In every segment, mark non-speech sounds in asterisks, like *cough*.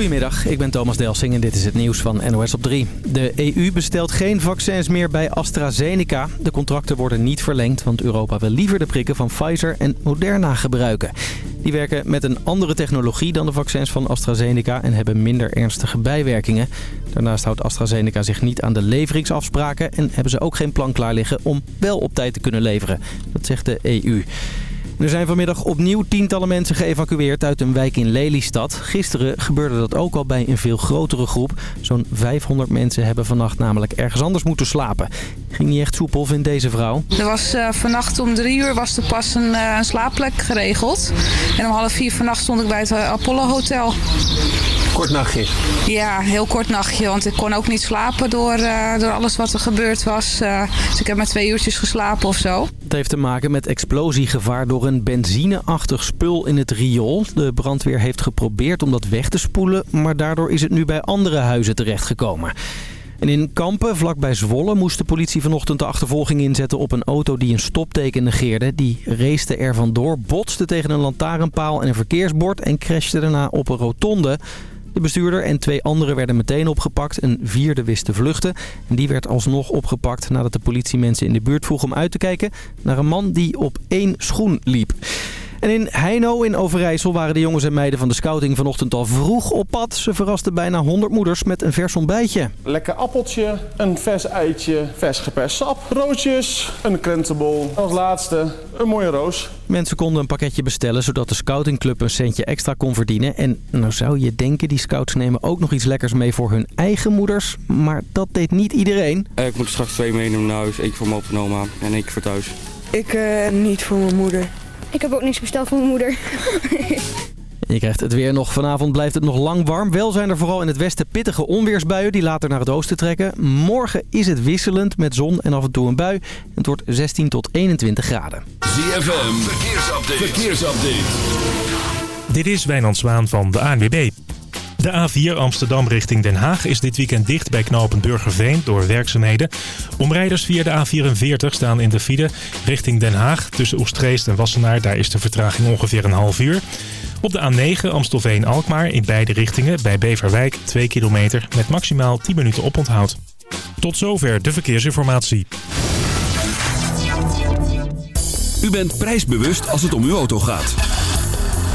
Goedemiddag, ik ben Thomas Delsing en dit is het nieuws van NOS op 3. De EU bestelt geen vaccins meer bij AstraZeneca. De contracten worden niet verlengd, want Europa wil liever de prikken van Pfizer en Moderna gebruiken. Die werken met een andere technologie dan de vaccins van AstraZeneca en hebben minder ernstige bijwerkingen. Daarnaast houdt AstraZeneca zich niet aan de leveringsafspraken en hebben ze ook geen plan klaar liggen om wel op tijd te kunnen leveren. Dat zegt de EU. Er zijn vanmiddag opnieuw tientallen mensen geëvacueerd uit een wijk in Lelystad. Gisteren gebeurde dat ook al bij een veel grotere groep. Zo'n 500 mensen hebben vannacht namelijk ergens anders moeten slapen. Ging niet echt soepel, vindt deze vrouw. Er was uh, vannacht om drie uur was er pas een, uh, een slaapplek geregeld. En om half vier vannacht stond ik bij het uh, Apollo Hotel. Kort nachtje? Ja, heel kort nachtje. Want ik kon ook niet slapen door, door alles wat er gebeurd was. dus ik heb maar twee uurtjes geslapen of zo. Het heeft te maken met explosiegevaar door een benzineachtig spul in het riool. De brandweer heeft geprobeerd om dat weg te spoelen, maar daardoor is het nu bij andere huizen terechtgekomen. En in Kampen, vlakbij Zwolle, moest de politie vanochtend de achtervolging inzetten op een auto die een stopteken negeerde. Die racete er vandoor, botste tegen een lantaarnpaal en een verkeersbord en crashte daarna op een rotonde. De bestuurder en twee anderen werden meteen opgepakt. Een vierde wist te vluchten. En die werd alsnog opgepakt nadat de politie mensen in de buurt vroeg om uit te kijken... naar een man die op één schoen liep. En in Heino in Overijssel waren de jongens en meiden van de scouting vanochtend al vroeg op pad. Ze verrasten bijna 100 moeders met een vers ontbijtje. Lekker appeltje, een vers eitje, vers geperst sap, roodjes, een krentenbol. Als laatste een mooie roos. Mensen konden een pakketje bestellen zodat de scoutingclub een centje extra kon verdienen. En nou zou je denken, die scouts nemen ook nog iets lekkers mee voor hun eigen moeders. Maar dat deed niet iedereen. Ik moet straks twee meenemen naar huis. Eentje voor mijn opa en oma en eentje voor thuis. Ik uh, niet voor mijn moeder. Ik heb ook niks besteld voor mijn moeder. *laughs* Je krijgt het weer nog. Vanavond blijft het nog lang warm. Wel zijn er vooral in het westen pittige onweersbuien die later naar het oosten trekken. Morgen is het wisselend met zon en af en toe een bui. Het wordt 16 tot 21 graden. ZFM, verkeersupdate. verkeersupdate. Dit is Wijnand Zwaan van de ANWB. De A4 Amsterdam richting Den Haag is dit weekend dicht bij knooppunt Burgerveen door werkzaamheden. Omrijders via de A44 staan in de file richting Den Haag. Tussen Oestreest en Wassenaar, daar is de vertraging ongeveer een half uur. Op de A9 Amstelveen-Alkmaar in beide richtingen bij Beverwijk 2 kilometer met maximaal 10 minuten oponthoud. Tot zover de verkeersinformatie. U bent prijsbewust als het om uw auto gaat.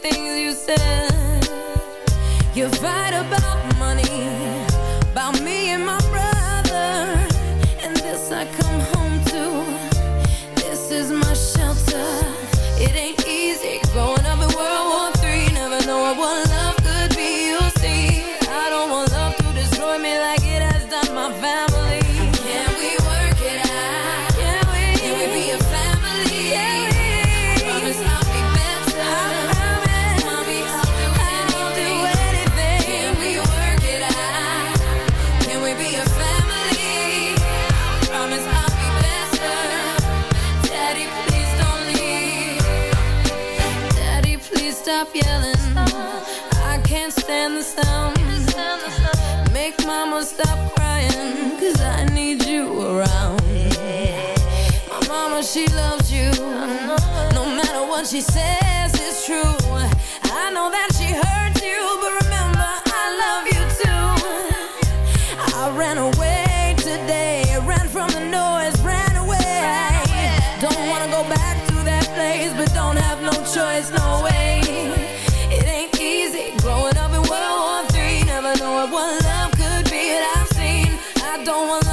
Things you said. You fight about Make mama stop I need you around. My mama, she loves you. No matter what she says, it's true. I know that she hurts you, but remember don't want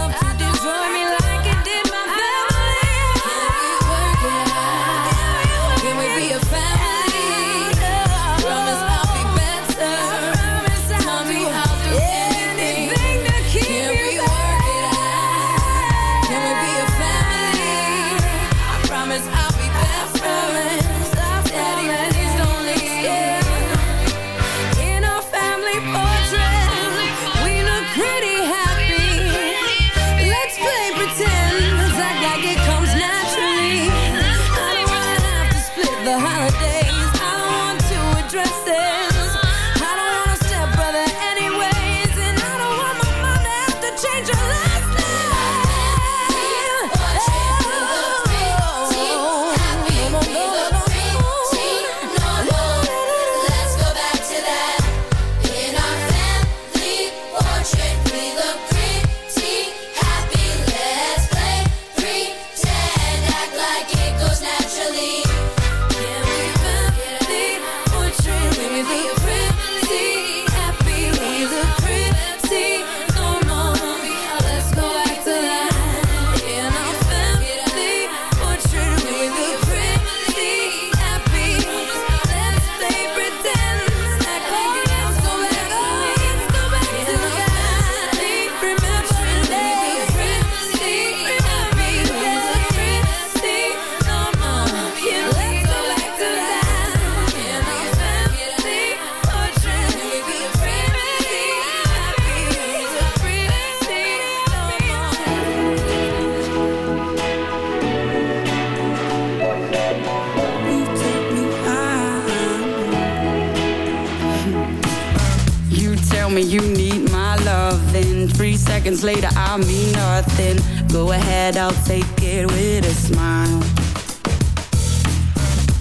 you need my love Then three seconds later I mean nothing. Go ahead, I'll take it with a smile.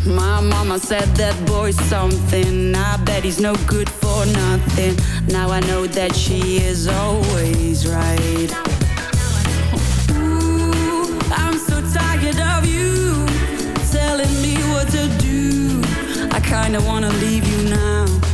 My mama said that boy's something. I bet he's no good for nothing. Now I know that she is always right. kind, I wanna leave you now.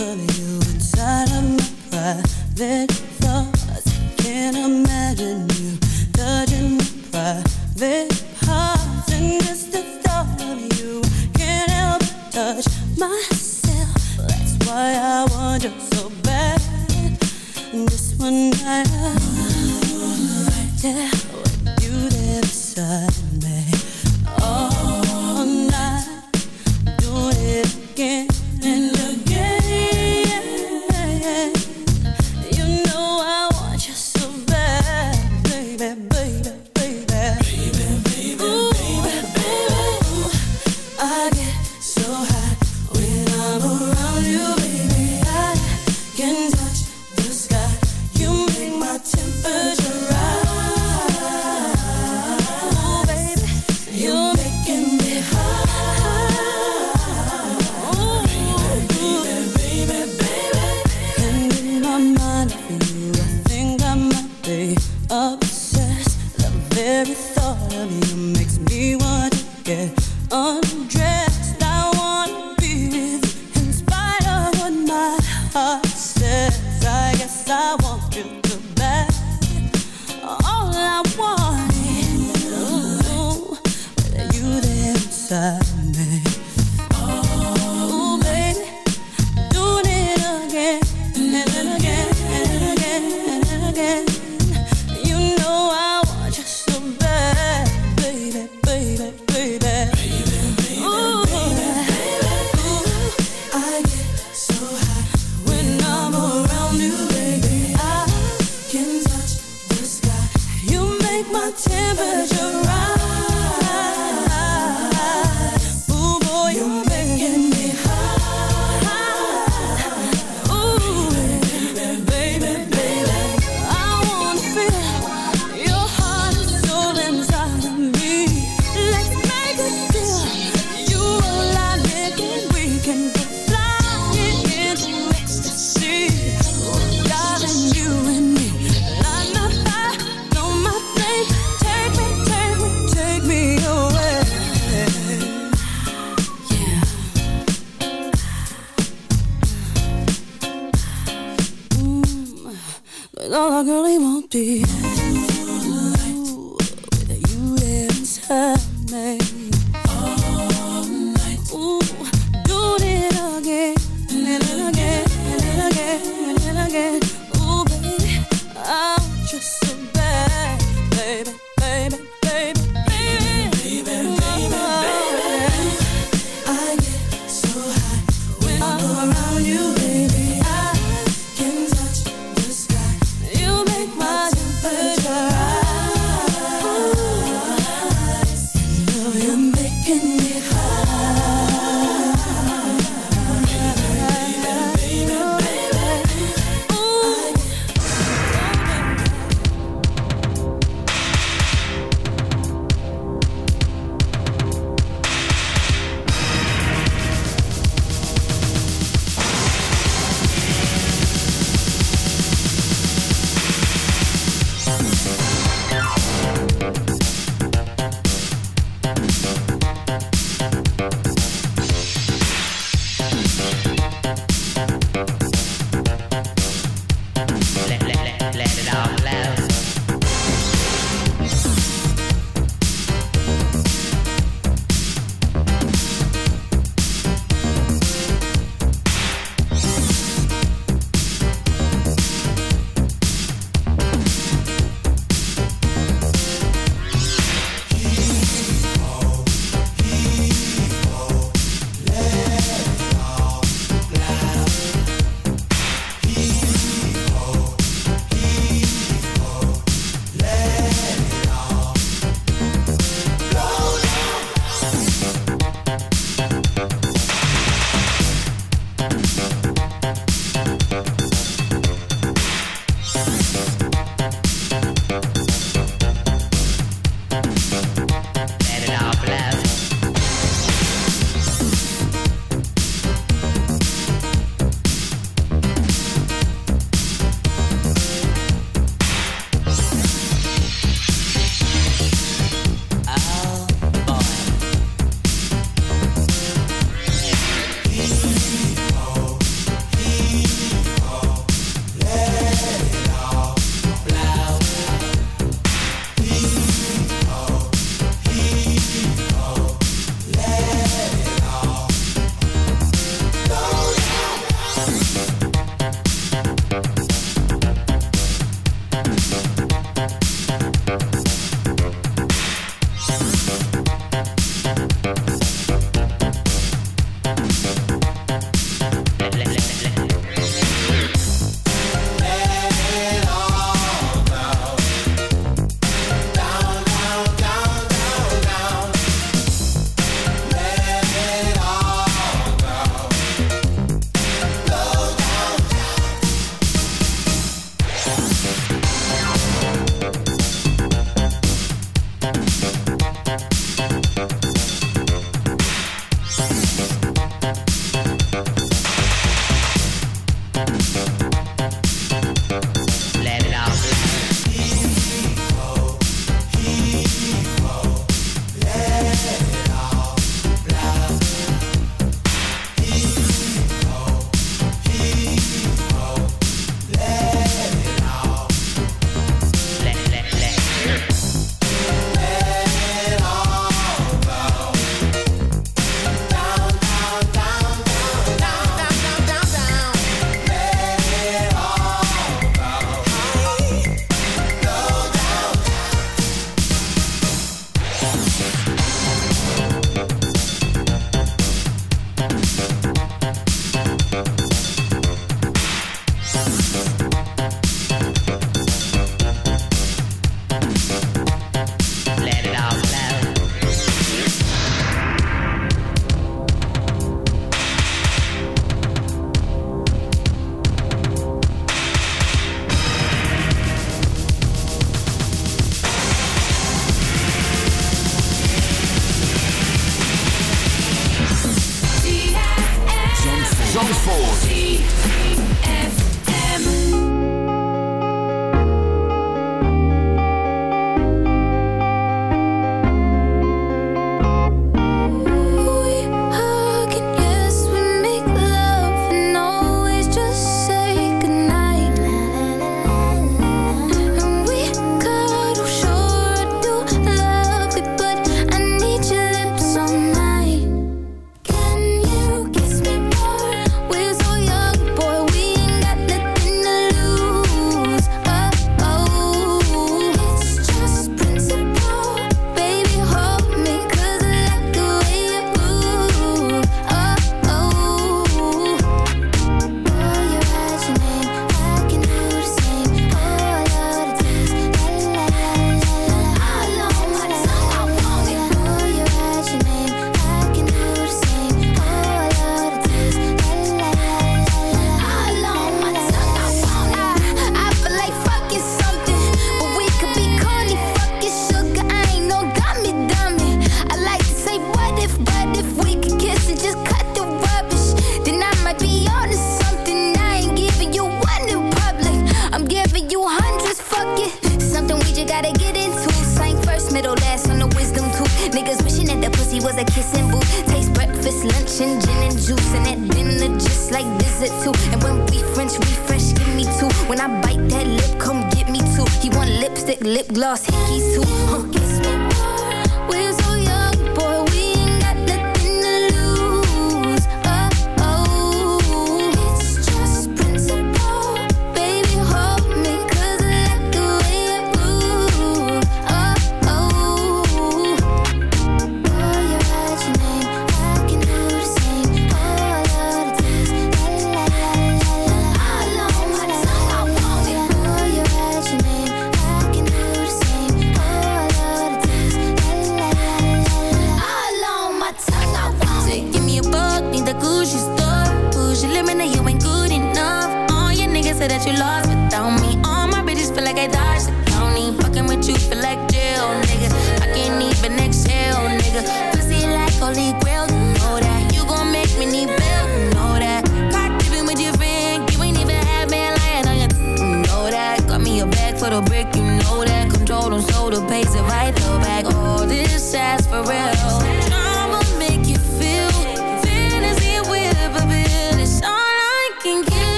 calling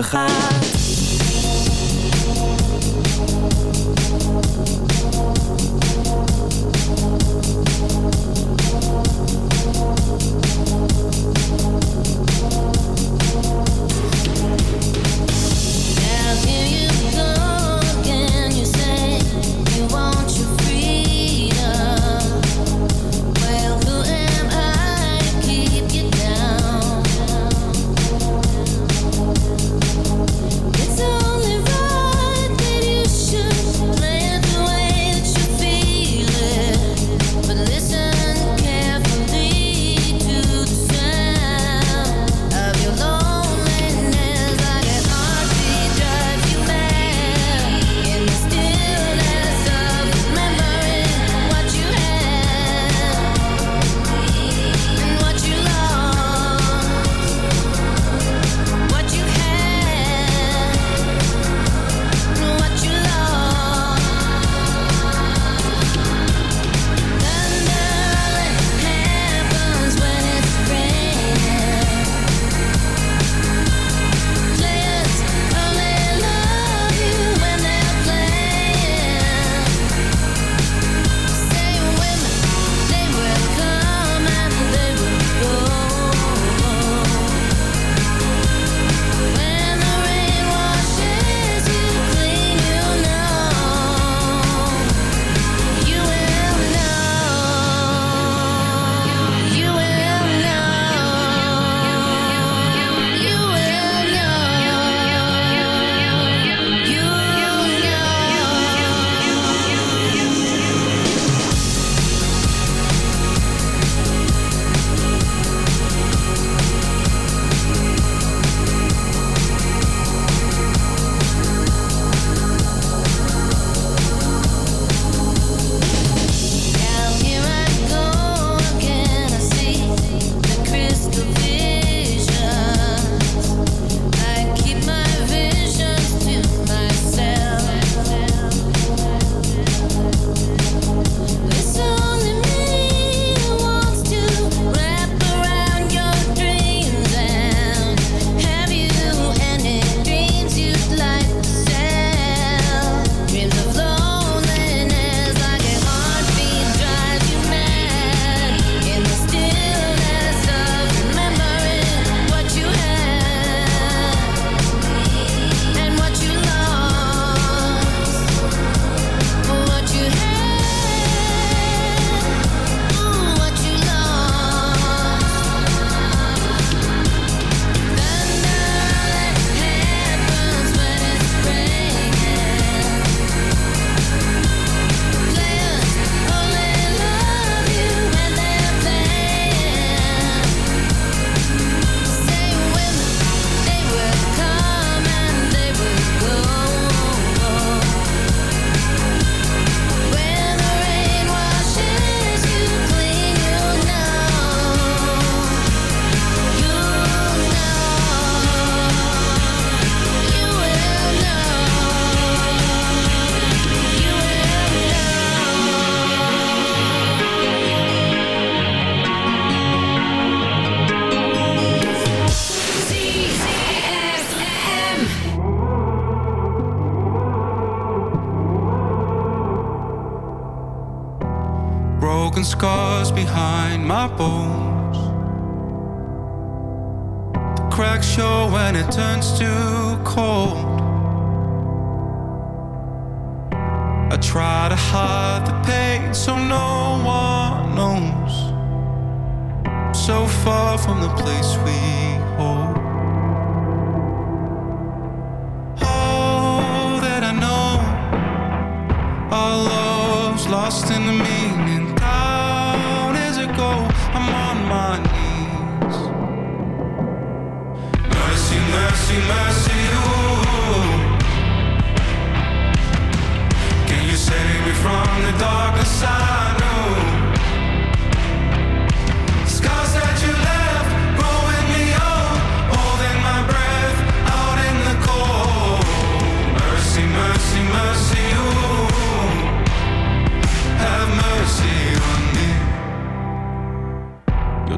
Weer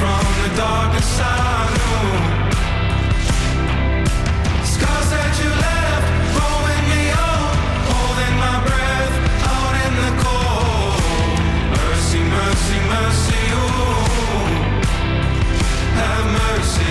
from the darkest I know Scars that you left me Holding my breath out in the cold. Mercy, mercy, mercy, Have mercy.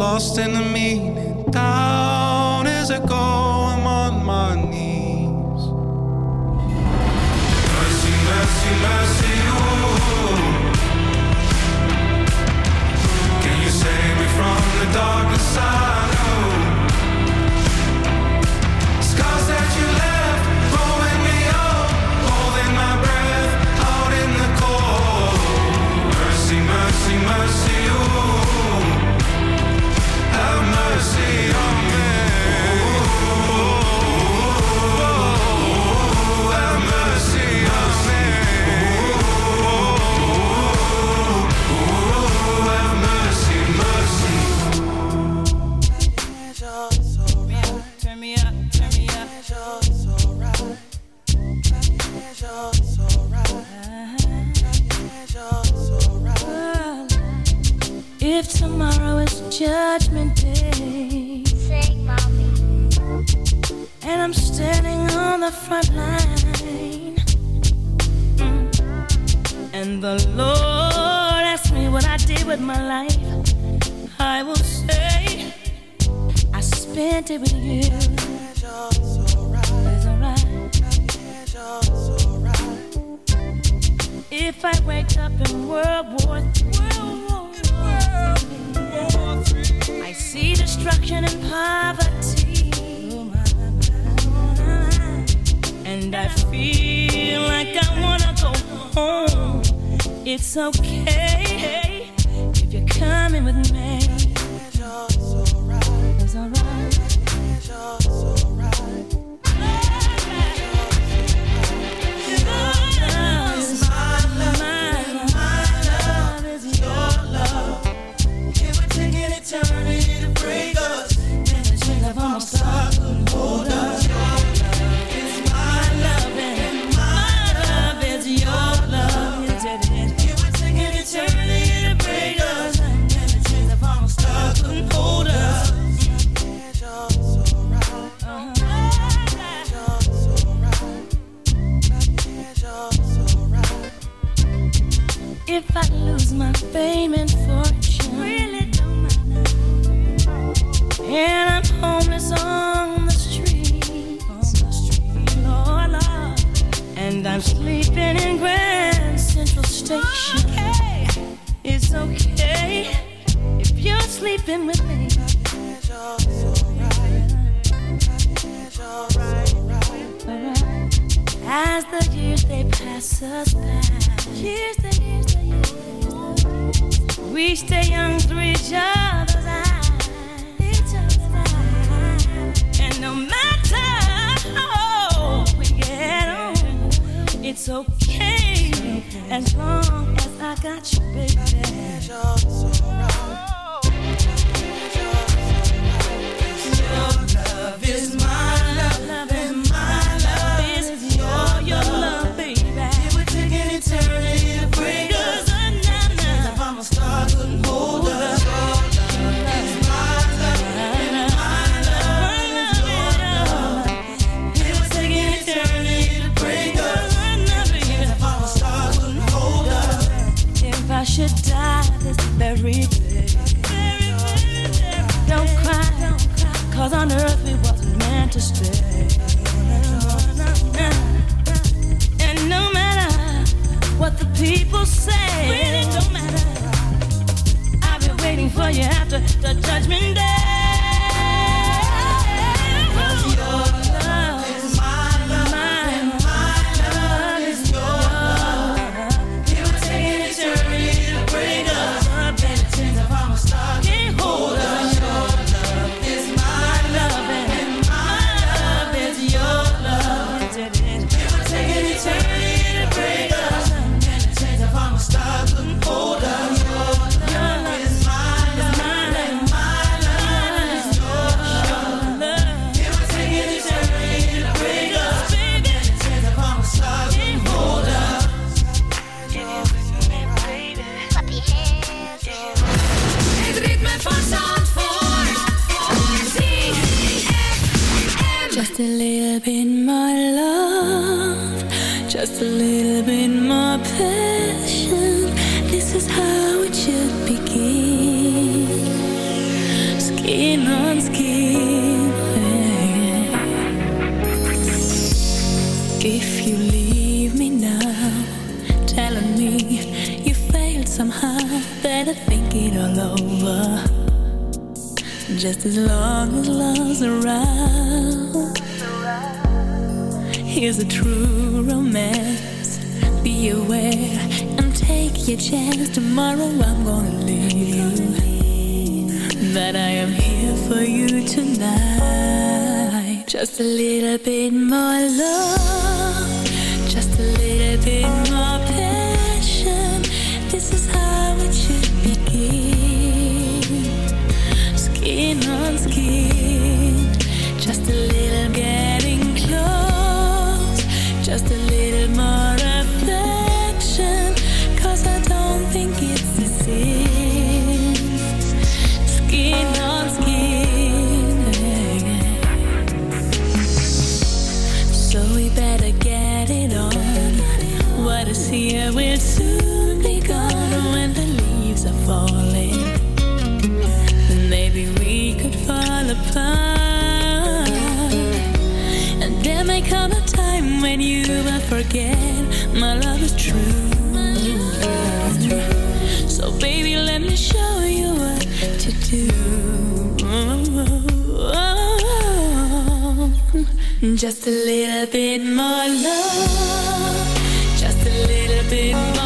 lost in the meaning. Down as I go, I'm on my knees. Mercy, mercy, mercy, ooh. Can you save me from the darkness I know? Scars that you left. mercy, mercy it's okay. I'm sleeping in Grand Central Station. Okay. It's okay if you're sleeping with me. As the years they pass us by, years the years, the years. we stay young through each other's eyes, each other's eyes. and no matter. It's okay, as long as I got you, baby. to, to judge me. a little bit more. when you will forget my love is true. So baby, let me show you what to do. Just a little bit more love. Just a little bit more.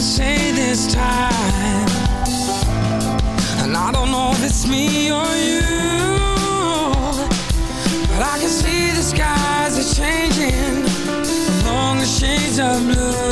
say this time. And I don't know if it's me or you But I can see the skies are changing. Along the shades of blue.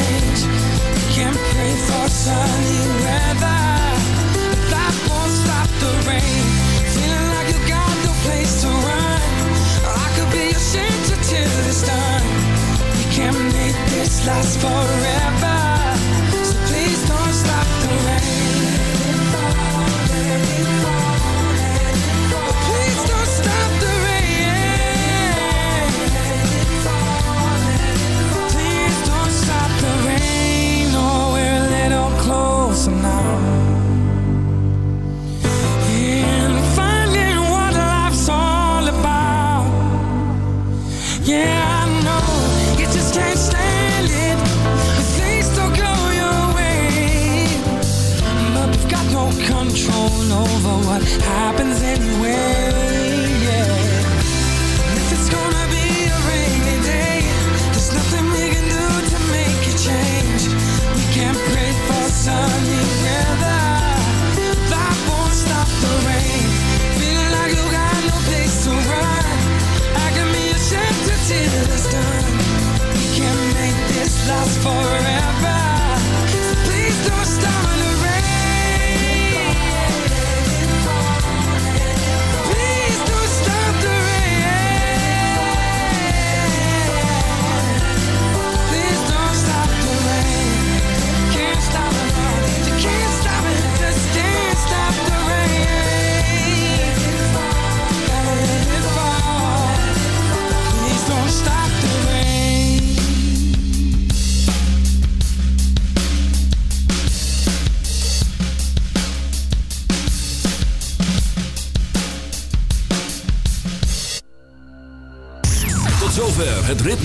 change. We can pray for sunny weather, that won't stop the rain. Feeling like you got no place to run. I could be your shelter till it's done. We can't make this last forever.